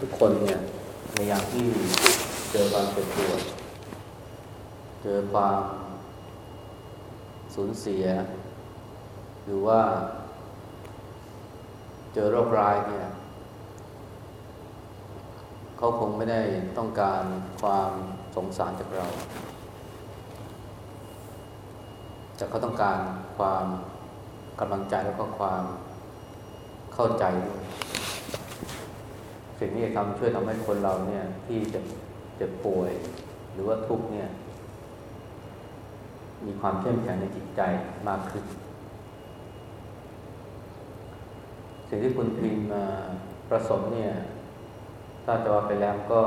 ทุกคนเนี่ยในอย่างที่เจอความเจ็บปวดเจอความสูญเสีย หรือว่า เจอโรคร้ายเนี่ยเขาคงไม่ได้ต้องการความสงสารจากเรา แต่เขาต้องการความกำลังใจแล้วก็ความเข้าใจด้วย สิ่งนี้จะทำช่วยทำให้คนเราเนี่ย ที่จะเจ็บป่วย หรือว่าทุกข์เนี่ย มีความเข้มแข็งในจิตใจมากขึ้น สิ่งที่คุณพิมมาประสมเนี่ย ถ้าจะว่าไปแล้วก็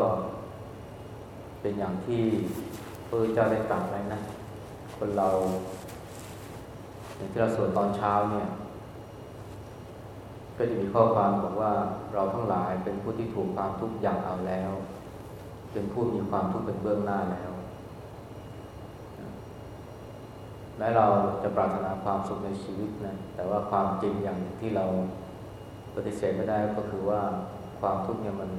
เป็นอย่างที่พระเจ้าได้ตรัสไว้นะ คนเรา อย่างที่เราสวดตอนเช้าเนี่ย ก็จะมีข้อความบอกว่าเราทั้งหลายเป็นผู้ที่ถูกความทุกข์อย่างเอาแล้ว เป็นผู้มีความทุกข์เป็นเบื้องหน้าแล้วแม้เราจะปรารถนาความสุขในชีวิตนะแต่ว่าความจริงอย่างที่เราปฏิเสธไม่ได้ก็คือว่าความทุกข์เนี่ยมัน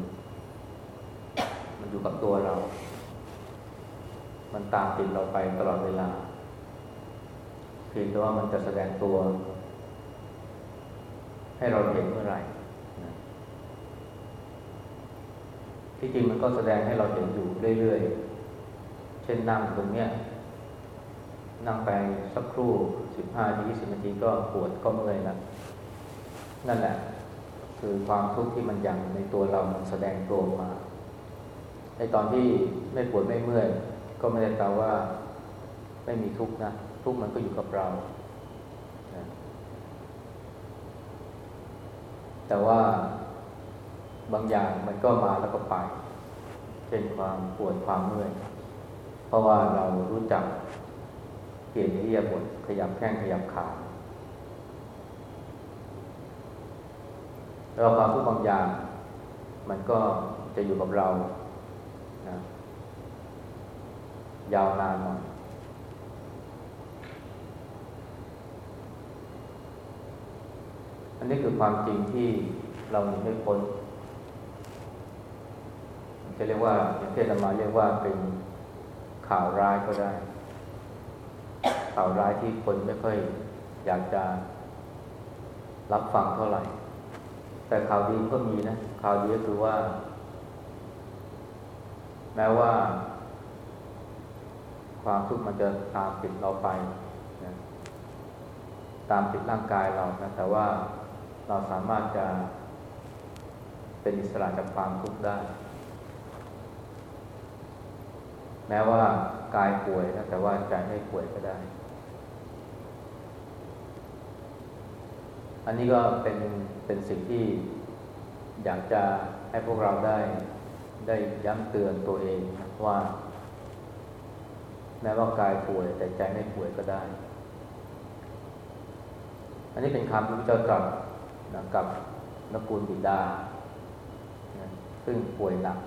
มันอยู่กับตัวเรา มันตามติดเราไปตลอดเวลาเพียงแต่ว่ามันจะแสดงตัว ให้เราเห็นเมื่อไหร่นะที่จริงมันก็แสดงให้เราเห็นอยู่เรื่อยๆ เช่นนั่งตรงเนี้ย นั่งไปสักครู่สิบห้ายี่สิบนาทีก็ปวดก็เมื่อยแล้วนั่นแหละ คือความทุกข์ที่มันยังในตัวเรามันแสดงตัวมา ในตอนที่ไม่ปวดไม่เมื่อย ก็ไม่ได้แปลว่า ไม่มีทุกข์นะ ทุกข์มันก็อยู่กับเรา แต่ว่าบางอย่างมันก็มาแล้วก็ไป เช่นความปวดความเมื่อย เพราะว่าเรารู้จักเปลี่ยนเรียบทขยับแข้งขยับขาแล้วความทุกข์บางอย่าง มันก็จะอยู่กับเรานะยาวนานหน่อย อันนี้คือความจริงที่เราหนีไม่พ้นจะเรียกว่าอย่างที่ธรรมาเรียกว่าเป็นข่าวร้ายก็ได้ ข่าวร้ายที่คนไม่ค่อยอยากจะรับฟังเท่าไหร่ แต่ข่าวดีก็มีนะ ข่าวดีก็คือว่า แม้ว่า ความทุกข์มันจะตามติดเราไปนะตามติดร่างกายเรานะแต่ว่า เราสามารถจะเป็นอิสระจากความทุกข์ได้ แม้ว่ากายป่วยนะแต่ว่าใจไม่ป่วยก็ได้ อันนี้ก็เป็นเป็นสิ่งที่อยากจะให้พวกเราได้ได้ย้ำเตือนตัวเองว่า แม้ว่ากายป่วยแต่ใจไม่ป่วยก็ได้ อันนี้เป็นคำที่พระเจ้าตรัส นะกับนกูลบิดา ซึ่งป่วยหนัก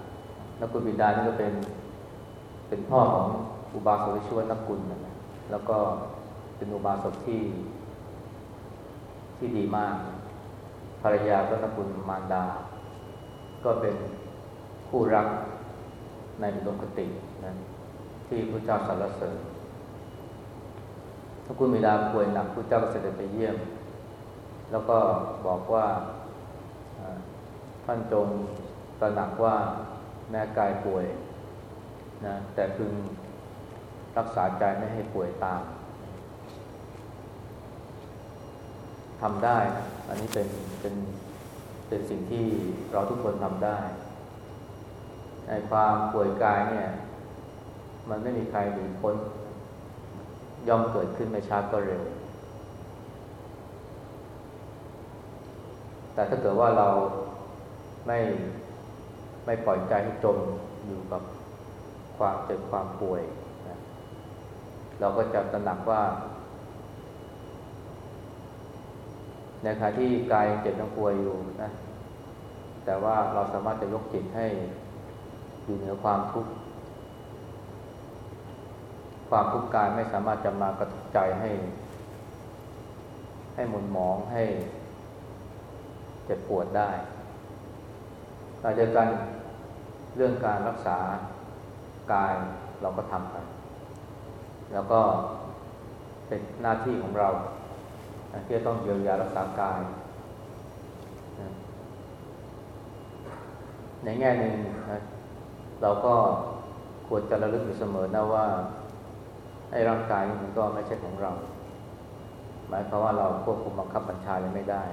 นกูลบิดานี่ก็เป็น เป็นพ่อของอุบาสกที่ชื่อว่านกุลนะแล้วก็เป็นอุบาสกที่ ที่ดีมาก ภรรยาก็นกุลมารดา ก็เป็นคู่รักในอุดมคตินะที่พระเจ้าสรรเสริญนกุลบิดาป่วยหนักพระเจ้าก็เสด็จไปเยี่ยม แล้วก็บอกว่าท่านจงตระหนักว่าแม้กายป่วยนะแต่พึงรักษาใจไม่ให้ป่วยตามทำได้นะอันนี้เป็นเป็นเป็นสิ่งที่เราทุกคนทำได้ในความป่วยกายเนี่ย มันไม่มีใครหนีพ้นย่อมเกิดขึ้นไม่ช้าก็เร็ว แต่ถ้าเกิดว่าเราไม่ไม่ปล่อยใจให้จมอยู่กับความเจ็บความป่วยนะเราก็จะตระหนักว่า ในขณะที่กายเจ็บยังป่วยอยู่นะ แต่ว่าเราสามารถจะยกจิตให้อยู่เหนือความทุกข์ความทุกข์กายไม่สามารถจะมากระทบใจให้ ให้หมุนหมองให้ เจ็บปวดได้ถ้าเดียวกันเรื่องการรักษากายเราก็ทำกันแล้วก็เป็นหน้าที่ของเราที่จะต้องเยียวยารักษากาย ในแง่หนึ่งนะเราก็ควรจะระลึกอยู่เสมอนะว่าไอ้ร่างกายมันก็ไม่ใช่ของเรา หมายความว่าเราควบคุมบังคับบัญชาเลยไม่ได้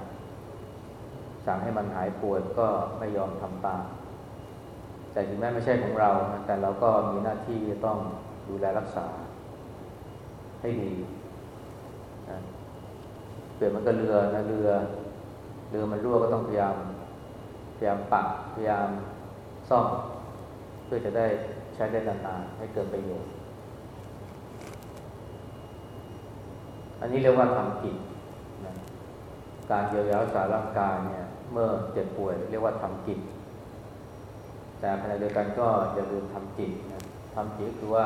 สั่งให้มันหายปวดก็ไม่ยอมทำตาม แต่ถึงแม้ไม่ใช่ของเรา แต่เราก็มีหน้าที่จะต้องดูแลรักษาให้ดีนะเปลี่ยนมันก็เรือนะเรือ เรือมันรั่วก็ต้องพยายาม พยายามปักพยายามซ่อม เพื่อจะได้ใช้ได้นานๆให้เกิดประโยชน์ อันนี้เรียกว่าทำกิจนะการเยียวยารักษาร่างกายเนี่ย เมื่อเจ็บป่วย เรียกว่าทำกิจแต่ขณะเดียวกันก็อย่าลืมทำจิตนะทำจิตคือว่า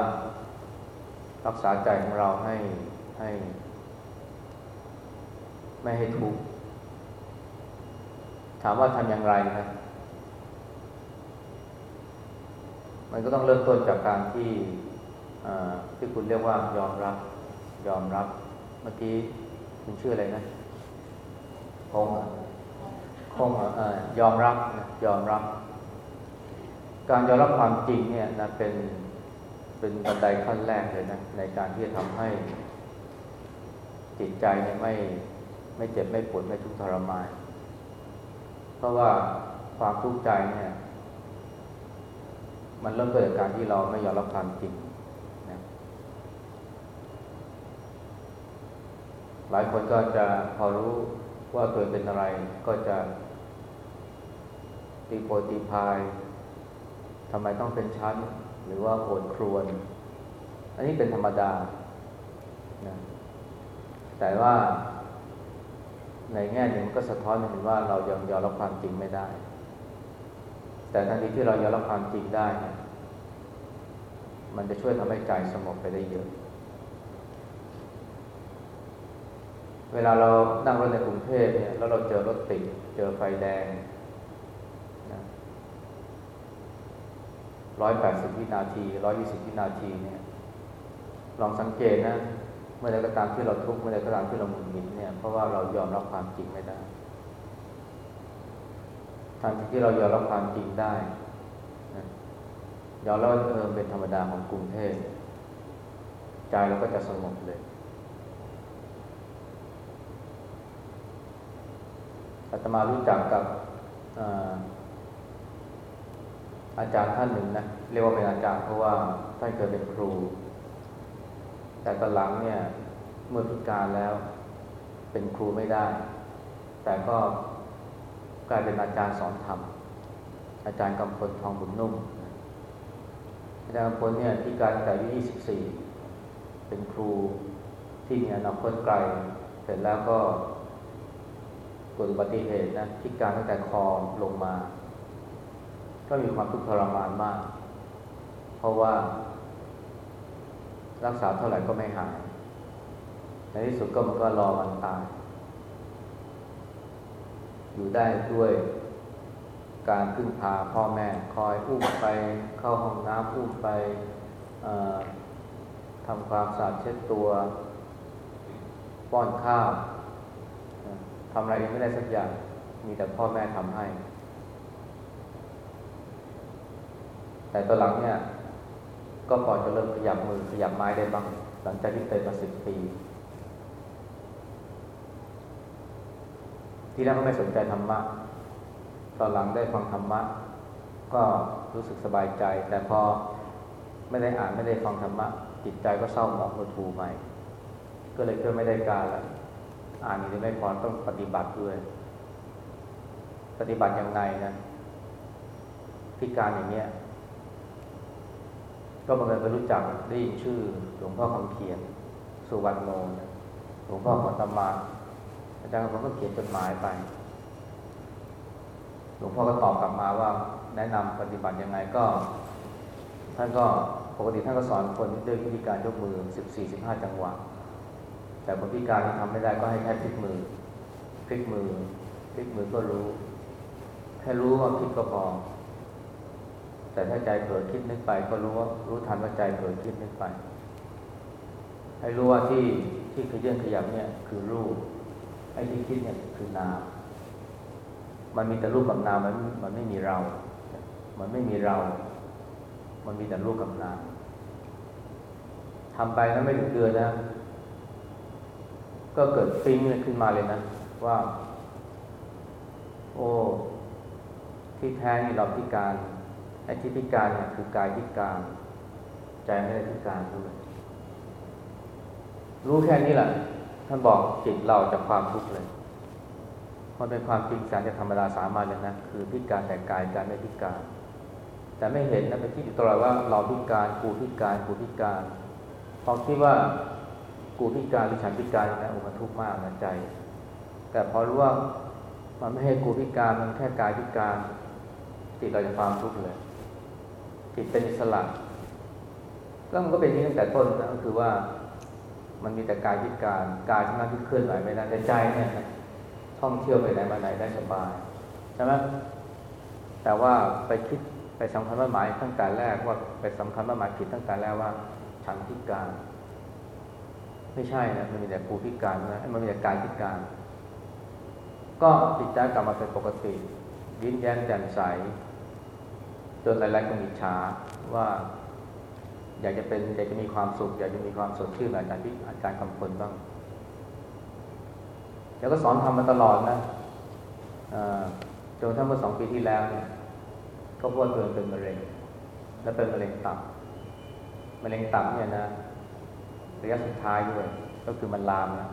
รักษาใจของเราให้ให้ ไม่ให้ทุกข์ถามว่าทำอย่างไรนะมันก็ต้องเริ่มต้นจากการที่ที่คุณเรียกว่ายอมรับ ยอมรับ เมื่อกี้คุณชื่ออะไรนะคง คงยอมรับยอมรับ การยอมรับความจริงเนี่ยนะเป็นเป็นบันไดขั้นแรกเลยนะในการที่จะทำให้จิตใจเนี่ยไม่ไม่เจ็บไม่ปวดไม่ทุกข์ทรมานเพราะว่าความทุกข์ใจเนี่ยมันเริ่มต้นจากการที่เราไม่ยอมรับความจริงนะหลายคนก็จะพอรู้ว่าตัวเป็นอะไรก็จะ ตีโพตีพายทำไมต้องเป็นชั้น หรือว่าโอดครวน อันนี้เป็นธรรมดานะแต่ว่า ในแง่หนึ่งมันก็สะท้อนเห็นว่าเรายังยอมรับความจริงไม่ได้ แต่ทันทีที่เรายอมรับความจริงได้ มันจะช่วยทำให้ใจสงบไปได้เยอะ เวลาเรานั่งรถในกรุงเทพเนี่ยแล้วเราเจอรถติดเจอไฟแดง ร้อยแปดสิบวินาทีร้อยยี่สิบวินาทีเนี่ยลองสังเกตนะ เมื่อใดก็ตามที่เราทุกข์เมื่อใดก็ตามที่เราหงุดหงิดเนี่ยเพราะว่าเรายอมรับความจริงไม่ได้ทันทีที่เรายอมรับความจริงได้ยอมรับเออเป็นธรรมดาของกรุงเทพใจเราก็จะสงบเลยอาตมารู้จักกับ อาจารย์ท่านหนึ่งนะเรียกว่าเป็นอาจารย์เพราะว่าท่านเคยเป็นครู แต่ตอนหลังเนี่ยเมื่อพิการแล้วเป็นครูไม่ได้ แต่ก็กลายเป็นอาจารย์สอนธรรมอาจารย์กำพลทองบุญนุ่มอาจารย์กำพลเนี่ยที่การแต่อายุ24 เป็นครูที่มีอนาคตไกล เสร็จแล้วก็เกิดอุบัติเหตุนะพิการตั้งแต่คอลงมา ก็มีความทุกข์ทรมานมาก เพราะว่า รักษาเท่าไหร่ก็ไม่หาย ในที่สุดก็มันก็รอวันตาย อยู่ได้ด้วยการพึ่งพาพ่อแม่คอยอุ้มไปเข้าห้องน้ำอุ้มไปทำความสะอาดเช็ดตัว ป้อนข้าวทำอะไรยังไม่ได้สักอย่าง มีแต่พ่อแม่ทำให้ แต่ตอนหลังเนี่ย ก็พอจะเริ่มขยับมือขยับไม้ได้บ้าง หลังจากที่เป็นมาสิบปี ที่แรกก็ไม่สนใจธรรมะ ตอนหลังได้ฟังธรรมะ ก็รู้สึกสบายใจ แต่พอไม่ได้อ่านไม่ได้ฟังธรรมะ จิตใจก็เศร้าหมองหดหู่ใหม่ ก็เลยเพื่อไม่ได้การแล้วอ่านนี้ไม่พอต้องปฏิบัติด้วย ปฏิบัติยังไงนะพิการอย่างเนี้ย ก็บังเอิญไปรู้จักได้ยินชื่อหลวงพ่อคำเขียน สุวรรณโนหลวงพ่อขอตมา อาจารย์ผมก็เขียนจดหมายไป หลวงพ่อก็ตอบกลับมาว่าแนะนำปฏิบัติยังไงก็ ท่านก็ปกติท่านก็สอนคนด้วยวิธีการยกมือสิบสี่สิบห้าจังหวะ แต่คนพิการที่ทำไม่ได้ก็ให้แค่พลิกมือพลิกมือพลิกมือก็รู้ แค่รู้ว่าพลิกก็พอ แต่ถ้าใจเผลอคิดนึกไป ก็รู้ว่ารู้ทันว่าใจเผลอคิดนึกไป ให้รู้ว่าที่ที่ขยื่นขยับเนี่ยคือรูปไอ้ที่คิดเนี่ยคือนาม มันมีแต่รูปกับนามมันมันไม่มีเรา มันไม่มีเรา มันมีแต่รูปกับนามทำไปนะไม่ถึงเดือนนะ ก็เกิดฟิ้งขึ้นมาเลยนะว่า โอ้ ที่แท้นี่เราพิการ อ้ที่พิการเนี่ยคือกายพิการ ใจไม่ได้พิการด้วยรู้แค่นี้แหละ ท่านบอกจิตเราจากความทุกข์เลยมันเป็นความจริงสารจะธรรมดาสามัญเลยนะคือพิการแต่กายการไม่พิการ แต่ไม่เห็นนะไปคิดอยู่ตลอดว่าเราพิการกูพิการกูพิการพอคิดว่ากูพิการหรือฉันพิการนะโอ้มันทุกข์มากนะใจ แต่พอรู้ว่ามันไม่ให้กูพิการมันแค่กายพิการจิตเราจะความทุกข์เลย จิตเป็นอิสระก็มันก็เป็นที่ตั้งแต่ต้นนะก็คือว่ามันมีแต่กายพิการกายที่มันที่เคลื่อนไหวไม่ได้แต่ใจเนี่ยท่องเที่ยวไปไหนมาไหนได้สบายใช่ไหมแต่ว่าไปคิดไปสำคัญว่าหมายตั้งแต่แรกว่าไปสำคัญว่าหมายผิดตั้งแต่แรกว่าฉันพิการ ไม่ใช่นะมันมีแต่กูพิการนะมันมีแต่กายพิการ ก็จิตใจกลับมาเป็นปกติยิ้มแย้มแจ่มใส จนหลายๆคนอิจฉาว่า อยากจะเป็นอยากจะมีความสุข อยากจะมีความสดชื่นอาจารย์ที่อาจารย์คำพลบ้าง แล้วก็สอนทำมาตลอดนะจนถ้าเมื่อสองปีที่แล้วเนี่ยก็พวดตัวเป็นมะเร็ง และเป็นมะเร็งตับมะเร็งตับเนี่ยนะระยะสุดท้ายด้วย ก็คือมันลามนะ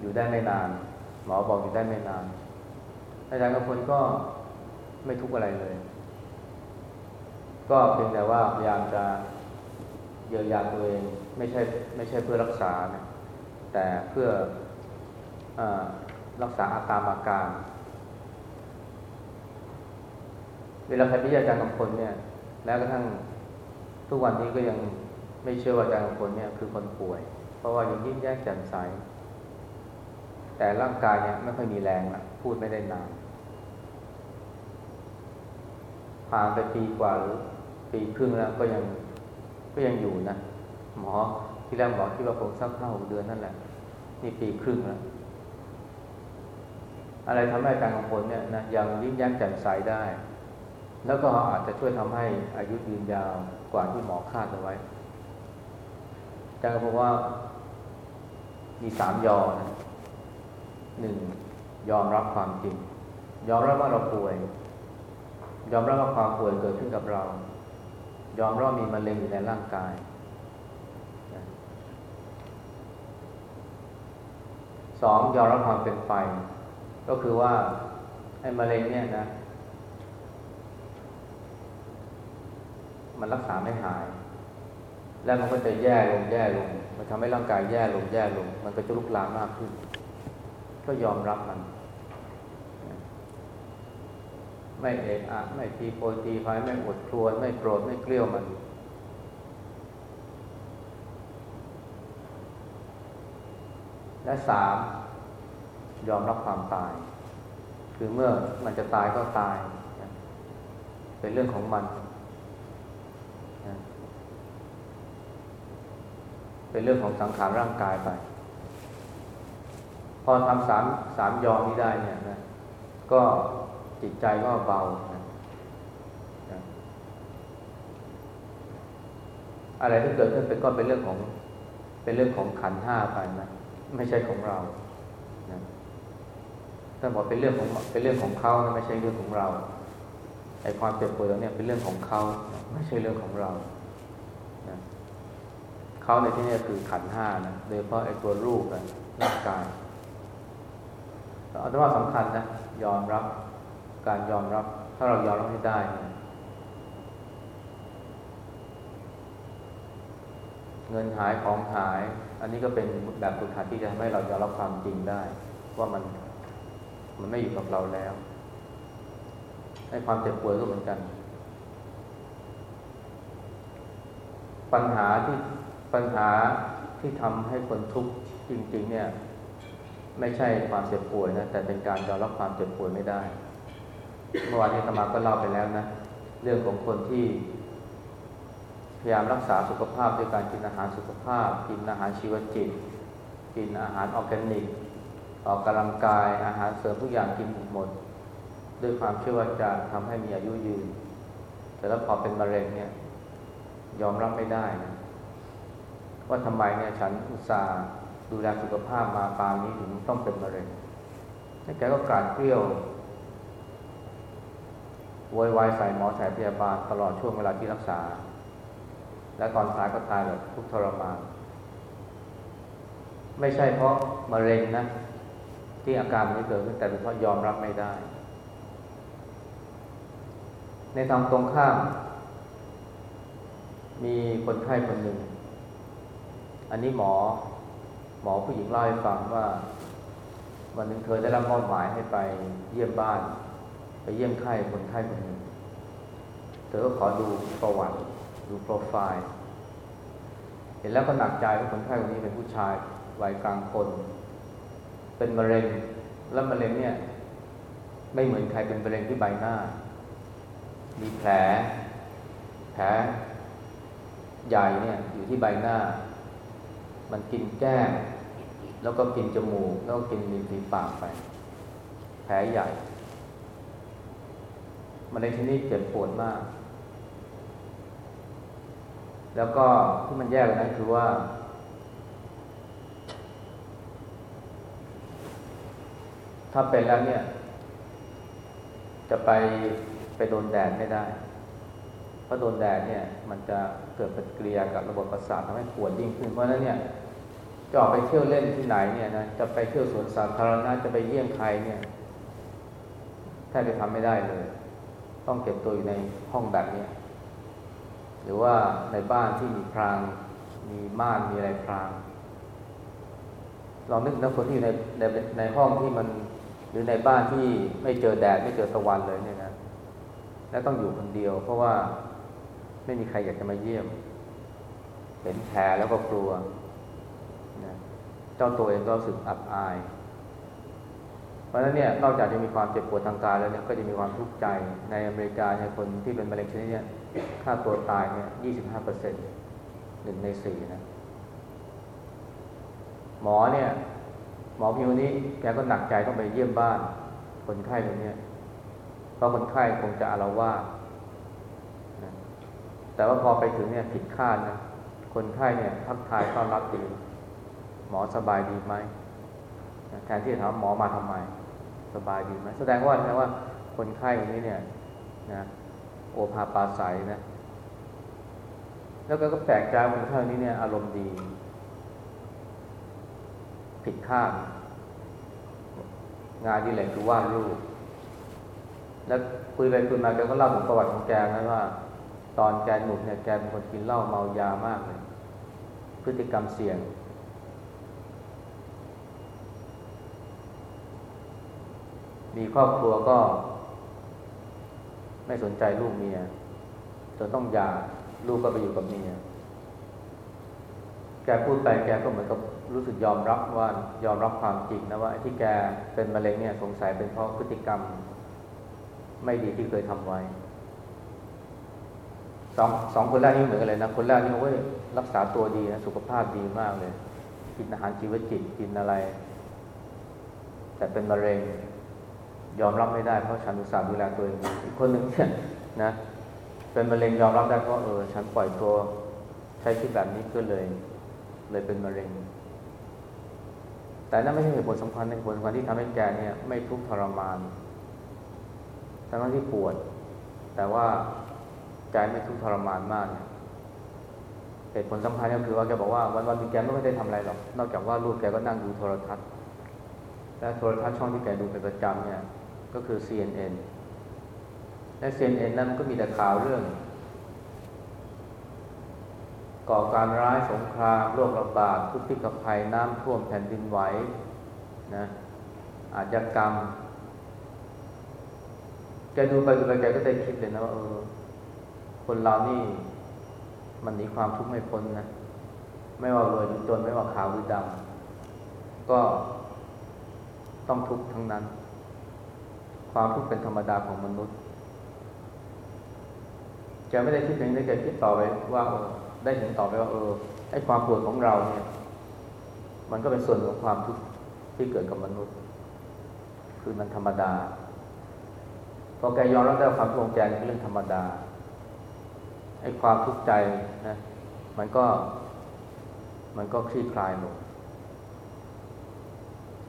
อยู่ได้ไม่นาน หมอบอกอยู่ได้ไม่นาน อาจารย์กำพลก็ไม่ทุกข์อะไรเลย ก็เพียงแต่ว่าพยายามจะเยียวยาตัวเองไม่ใช่ไม่ใช่เพื่อรักษานะแต่เพื่ออรักษาอาการอาการ เวลาใครพิจารณาอาจารย์กำพลเนี่ย แล้วกระทั่งทุกวันนี้ก็ยังไม่เชื่อว่าอาจารย์กำพลเนี่ยคือคนป่วย เพราะว่ายังยิ้มแย้มแจ่มใสแต่ร่างกายเนี่ยไม่ค่อยมีแรงละพูดไม่ได้นาน ผ่านไปปีกว่าหรือปีครึ่งแล้วก็ยังก็ยังอยู่นะ หมอที่แรกหมอคิดว่าคงสักห้าหกเดือนนั่นแหละ นี่ปีครึ่งแล้วอะไรทำให้การของผลเนี่ยนะยังยิ้มแย้มแจ่มใสได้ แล้วก็อาจจะช่วยทำให้อายุยืนยาวกว่าที่หมอคาดเอาไว้อาจารย์ก็บอกว่ามีสามยอนะหนึ่งยอมรับความจริง ยอมรับว่าเราป่วย ยอมรับว่าความป่วยเกิดขึ้นกับเรา ยอมรับมีมะเร็งอยู่ในร่างกายสองยอมรับความเป็นไป ก็คือว่าไอ้มะเร็งเนี่ยนะ มันรักษาไม่หาย แล้วมันก็จะแย่ลงแย่ลง มันทำให้ร่างกายแย่ลงแย่ลง มันก็จะลุกลามมากขึ้น ก็ยอมรับมัน ไม่เอะอะไม่ทีโพตีพายไม่อดครวน ไม่โกรธไม่เกลี้ยวมัน และสามยอมรับความตาย คือเมื่อมันจะตายก็ตาย เป็นเรื่องของมัน เป็นเรื่องของสังขารร่างกายไป พอทำสามสามยอมนี้ได้เนี่ยนะก็ จิตใจก็เบานะอะไรที่เกิดขึ้นเป็นก็เป็นเรื่องของ เป็นเรื่องของขันห้าไปนะไม่ใช่ของเรานะถ้าบอกเป็นเรื่องของเป็นเรื่องของเขาไม่ใช่เรื่องของเราไอ้ความเจ็บปวดเนี่ยเป็นเรื่องของเขาไม่ใช่เรื่องของเรานะเขาในที่นี้คือขันห้านะโดยเฉพาะไอ้ตัวรูปนะร่างกายเอาเป็นว่าสำคัญนะยอมรับ การยอมรับ ถ้าเรายอมรับให้ได้เนี่ยเงินหายของหาย อันนี้ก็เป็นแบบฝึกหัดที่จะทำให้เรายอมรับความจริงได้ ว่ามันมันไม่อยู่กับเราแล้ว ให้ความเจ็บป่วยก็เหมือนกัน ปัญหาที่ปัญหาที่ทำให้คนทุกข์จริง ๆ เนี่ย ไม่ใช่ความเจ็บป่วยนะแต่เป็นการยอมรับความเจ็บป่วยไม่ได้ เมื่อวานนี้ธรรมาก็เล่าไปแล้วนะ เรื่องของคนที่ พยายามรักษาสุขภาพด้วยการกินอาหารสุขภาพ กินอาหารชีวจิต กินอาหารออร์แกนิก ออกกำลังกายอาหารเสริมทุกอย่างกินหมด ด้วยความเชื่อว่าจะทำให้มีอายุยืน แต่แล้วพอเป็นมะเร็งเนี่ยยอมรับไม่ได้นะว่าทำไมเนี่ยฉันอุตส่าห์ดูแลสุขภาพมาปานนี้ถึงต้องเป็นมะเร็งแล้วแกก็กราดเกลี้ยว โวยวายใส่หมอใส่พยาบาลตลอดช่วงเวลาที่รักษา และตอนท้ายก็ตายแบบทุกทรมาน ไม่ใช่เพราะมะเร็งนะ ที่อาการนี้เกิดขึ้นแต่เป็นเพราะยอมรับไม่ได้ ในทางตรงข้าม มีคนไข้คนหนึ่ง อันนี้หมอ หมอผู้หญิงเล่าให้ฟังว่า วันหนึ่งเธอได้รับมอบหมายให้ไปเยี่ยมบ้าน เยี่ยมไข้คนไข้คนหนึ่ง เธอก็ขอดูประวัติดูโปรไฟล์ เห็นแล้วก็หนักใจว่าคนไข้คนนี้เป็นผู้ชายวัยกลางคน เป็นมะเร็ง แล้วมะเร็งเนี่ย ไม่เหมือนใครเป็นมะเร็งที่ใบหน้า มีแผล แผลใหญ่เนี่ยอยู่ที่ใบหน้า มันกินแก้มแล้วก็กินจมูก แล้วก็กินริมฝีปากไป แผลใหญ่ มะเร็งชนิดเจ็บปวดมาก แล้วก็ที่มันแย่กว่านั้นคือว่า ถ้าเป็นแล้วเนี่ย จะไปไปโดนแดดไม่ได้ เพราะโดนแดดเนี่ย มันจะเกิดปฏิกิริยากับระบบประสาททำให้ปวดยิ่งขึ้น เพราะฉะนั้นเนี่ยจะออกไปเที่ยวเล่นที่ไหนเนี่ยนะ จะไปเที่ยวสวนสาธารณะ จะไปเยี่ยมใครเนี่ยแทบจะทำไม่ได้เลย ต้องเก็บตัวอยู่ในห้องแบบนี้ หรือว่าในบ้านที่มีพราง มีม่านมีอะไรพรางลองนึกถึงคนที่อยู่ในในในห้องที่มันหรือในบ้านที่ไม่เจอแดดไม่เจอตะวันเลยเนี่ยนะและต้องอยู่คนเดียว เพราะว่าไม่มีใครอยากจะมาเยี่ยม เห็นแผลแล้วก็กลัวนะเจ้าตัวเองก็รู้สึกอับอาย เพราะฉะนั้นเนี่ยนอกจากจะมีความเจ็บปวดทางกายแล้วเนี่ยก็จะมีความทุกข์ใจในอเมริกาเนี่ยคนที่เป็นมะเร็งชนิดนี้ค่าตัวตายเนี่ยยี่สิบห้าเปอร์เซ็นต์หนึ่งในสี่นะหมอเนี่ยหมอพิวนี้แกก็หนักใจต้องไปเยี่ยมบ้าน คนไข้คนนี้เพราะคนไข้คงจะอาละวาแต่ว่าพอไปถึงเนี่ยผิดคาดนะคนไข้เนี่ยทักทายต้อนรับดี หมอสบายดีไหมแทนที่จะถามหมอมาทำไม สบายดีไหมแสดงว่าแสดงว่าคนไข้คนนี้เนี่ยนะโอภาปาใสนะ แล้วก็ก็แปลกใจว่าคนไข้คนนี้เนี่ย อารมณ์ดี ผิดคาดงานที่แหล่งคือวาดรูปแล้วคุยไปคุยมาแกก็เล่าถึงประวัติของแกนะว่า ตอนแกหนุ่มเนี่ยแกเป็นคนกินเหล้าเมายามากเลย พฤติกรรมเสี่ยง มีครอบครัวก็ ไม่สนใจลูกเมียจนต้องหย่าลูกก็ไปอยู่กับเมีย แกพูดไปแกก็เหมือนกับรู้สึกยอมรับว่ายอมรับความจริงนะว่าไอ้ที่แกเป็นมะเร็งเนี่ยสงสัยเป็นเพราะพฤติกรรม ไม่ดีที่เคยทำไว้สองสองคนแรกนี่เหมือนกันเลยนะคนแรกนี่โอ้ยรักษาตัวดีนะสุขภาพดีมากเลย กินอาหารชีวจิตกินอะไร แต่เป็นมะเร็ง ยอมรับไม่ได้เพราะฉันอุตส่าห์ดูแลตัวเองอีกคนหนึ่งเนี่ยนะเป็นมะเร็งยอมรับได้เพราะเออฉันปล่อยตัวใช้ชีวิตแบบนี้ก็เลย เลยเป็นมะเร็ง แต่นั่นไม่ใช่เหตุผลสำคัญในผลสำคัญที่ทำให้แกเนี่ย ไม่ทุกข์ทรมานทั้งที่ปวด แต่ว่าใจไม่ทุกข์ทรมานมากเนี่ยเหตุผลสำคัญก็คือว่าแกบอกว่าวันวันๆแกไม่ได้ทำอะไรหรอก นอกจากว่าลูกแกก็นั่งดูโทรทัศน์ และโทรทัศน์ช่องที่แกดูเป็นประจำเนี่ยก็คือ CNN และ CNN นั้นมันก็มีแต่ข่าวเรื่อง ก่อการร้ายสงครามโรคระบาดทุกพิกภัยน้ำท่วมแผ่นดินไหวนะอาชญากรรม แกดูไปดูไปแกก็ได้คิดเลยนะว่าเออคนเรานี่มันหนีความทุกข์ไม่พ้นนะ ไม่ว่ารวยหรือจนไม่ว่าขาวหรือดำก็ ต้องทุกข์ทั้งนั้น ความทุกข์เป็นธรรมดาของมนุษย์แกไม่ได้คิดเพียงแต่แกคิดต่อไปว่าเออได้เห็นต่อไปว่าเออไอ้ความปวดของเราเนี่ย มันก็เป็นส่วนของความทุกข์ที่เกิดกับมนุษย์ คือมันธรรมดาพอแกยอมรับได้ความทุกข์ของแกเป็นเรื่องธรรมดาไอ้ความทุกข์ใจนะมันก็ มันก็คลี่คลายลง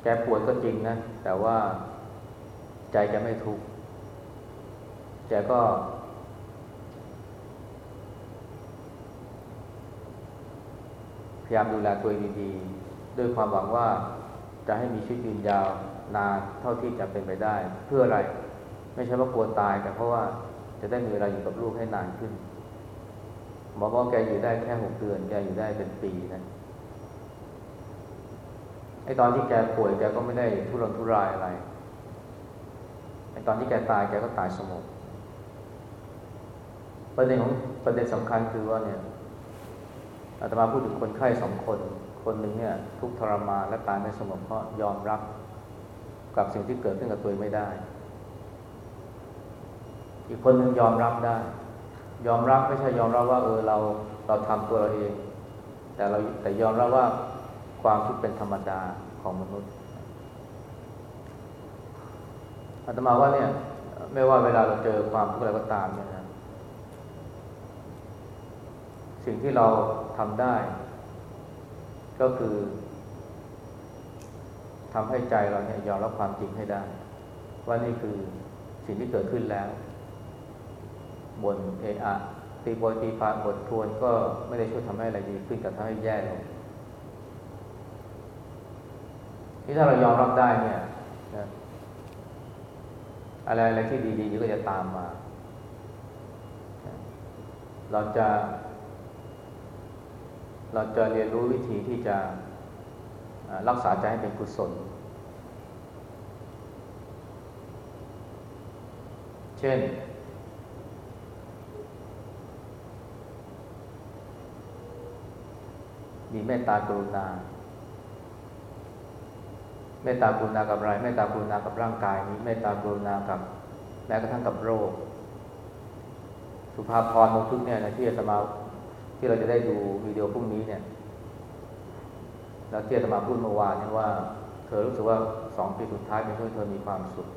แกป่วดก็จริงนะ แต่ว่าใจแกไม่ทุกข์แกก็ พยายามดูแลตัวเองดีๆ ด้วยความหวังว่าจะให้มีชีวิตยืนยาวนานเท่าที่จะเป็นไปได้ เพื่ออะไร ไม่ใช่ว่ากลัวตายแต่เพราะว่าจะได้มีเวลาอยู่กับลูกให้นานขึ้นหมอบอกแกอยู่ได้แค่หกเดือน แกอยู่ได้เป็นปีนะ อตอนที่แกป่วยแกก็ไม่ได้ทุรนทุรายอะไรไอตอนที่แกตายแกก็ตายสงบประเด็นของประเด็นสำคัญคือว่าเนี่ยอาตมาพูดถึงคนไข้สองคน คนหนึ่งเนี่ย ทุกทรมานและตายไม่สงบเพราะยอมรับกับสิ่งที่เกิดขึ้นกับตัวเองไม่ได้ อีกคนหนึ่งยอมรับได้ ยอมรับไม่ใช่ยอมรับว่า เออเราเราทำตัวเราเอง แต่เราแต่ยอมรับว่า ความทุกข์เป็นธรรมดาของมนุษย์อาตมาว่าเนี่ย ไม่ว่าเวลาเราเจอความทุกข์อะไรก็ตามเนี่ยนะสิ่งที่เราทำได้ ก็คือทำให้ใจเราเนี่ยยอมรับความจริงให้ได้ ว่านี่คือสิ่งที่เกิดขึ้นแล้วบนเออะตีโพยตีพาบททวนก็ไม่ได้ช่วยทำให้อะไรดีขึ้นแต่ทำให้แย่ลง ที่ถ้าเรายอมรับได้เนี่ยนะอะไรอะไรที่ดีๆก็จะตามมา เราจะ เราจะเรียนรู้วิธีที่จะรักษาใจให้เป็นกุศล เช่น มีเมตตากรุณา เมตตากรุณากับอะไรเมตตากรุณากับร่างกายนี้เมตตากรุณากับแม้กระทั่งกับโรค สุภาพรโมทุกเนี่ยนะที่จะมาที่เราจะได้ดูวิดีโอพรุ่งนี้เนี่ยแล้วที่จะมาพูดเมื่อวานเนี่ยว่า เธอรู้สึกว่าสองปีสุดท้ายเป็นช่วงเธอมีความสุข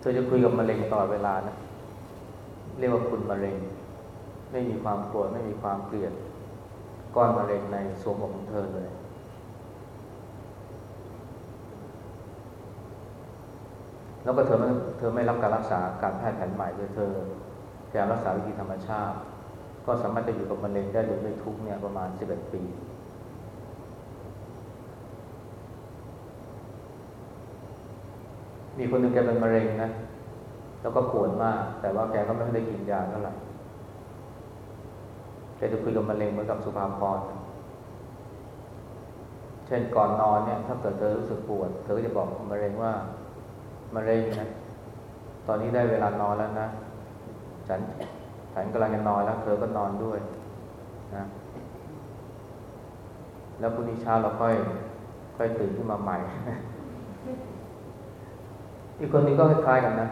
เธอจะคุยกับมะเร็งตลอดเวลานะเรียกว่าคุณมะเร็ง ไม่มีความโกรธไม่มีความเกลียดก้อนมะเร็งในสวงอกของเธอเลย แล้วก็เธอไม่เธอไม่รับการรักษาการแพทย์แผนใหม่ด้วยเธอพยายามรักษาวิธีธรรมชาติ ก็สามารถจะอยู่กับมะเร็งได้โดยไม่ทุกข์เนี่ยประมาณสิบเอ็ดปี มีคนหนึ่งแกเป็นมะเร็งนะ แล้วก็ปวดมาก แต่ว่าแกก็ไม่ได้กินยาเท่าไหร่แกจะคุยกับมะเร็งเหมือนกับสุภาพรเช่นก่อนนอนเนี่ย ถ้าเกิดเธอรู้สึกปวด เธอก็จะบอกมะเร็งว่า มะเร็งนะ ตอนนี้ได้เวลานอนแล้วนะ ฉันฉันกำลังจะนอนแล้ว เธอก็นอนด้วยนะ แล้วพรุ่งนี้เช้าเราค่อย ค่อยตื่นขึ้นมาใหม่ อีกคนนึงก็คล้ายๆกันนะ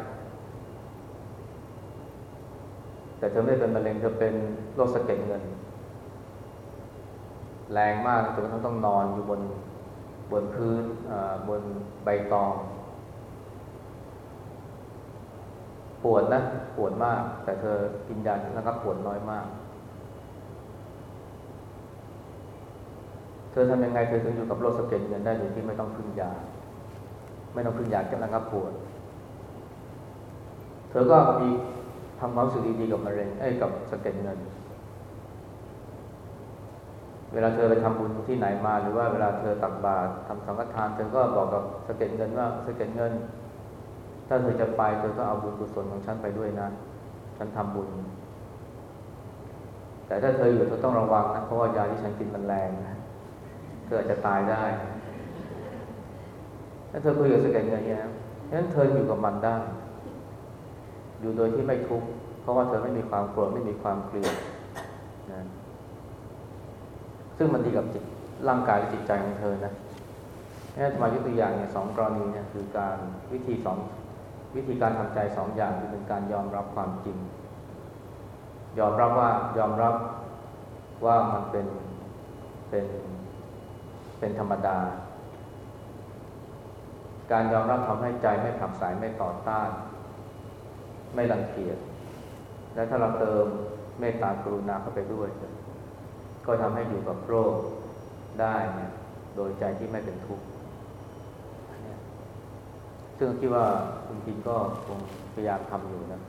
แต่เธอไม่เป็นมะเร็งเธอเป็นโรคสะเก็ดเงิน แรงมากจนกระทั่งต้องนอนอยู่บนบนพื้นบนใบตอง ปวดนะปวดมาก แต่เธอกินยาแล้วก็ปวดน้อยมาก เธอทำยังไงเธอถึงอยู่กับโรคสะเก็ดเงินได้โดยที่ไม่ต้องพึ่งยา ไม่ต้องพึ่งยาแก้ระงับปวด เธอก็มีทำความสึกดีๆกับมะเร็งไอ้กับสะเก็ดเงิน เวลาเธอไปทำบุญที่ไหนมาหรือว่าเวลาเธอตักบาตรทำสังฆทานเธอก็บอกกับสะเก็ดเงินว่าสะเก็ดเงิน ถ้าเธอจะไปเธอก็เอาบุญกุศลของฉันไปด้วยนะ ฉันทำบุญ แต่ถ้าเธออยู่เธอต้องระวังนะเพราะว่ายาที่ฉันกินมันแรงนะเธออาจจะตายได้ ถ้าเธอคุยกับสเก็ดเงินเนี่ยฉะนั้นเธออยู่กับมันได้ อยู่โดยที่ไม่ทุกข์เพราะว่าเธอไม่มีความโกรธไม่มีความเกลียดนะซึ่งมันดีกับจิตร่างกายและจิตใจของเธอนะนี่จะมายกตัวอย่างเนี่ยสองกรณีเนี่ยคือการวิธีสอง วิธีการทำใจสองอย่างคือเป็นการยอมรับความจริง ยอมรับว่ายอมรับว่ามันเป็นเป็นเป็นธรรมดา การยอมรับทำให้ใจไม่ผักไสไม่ต่อต้าน ไม่รังเกียจและถ้าเราเติมเมตตากรุณาเข้าไปด้วย ก็ทำให้อยู่กับโรคได้ โดยใจที่ไม่เป็นทุกข์ ซึ่งคิดว่าคุณพินก็คงพยายามทำอยู่นะ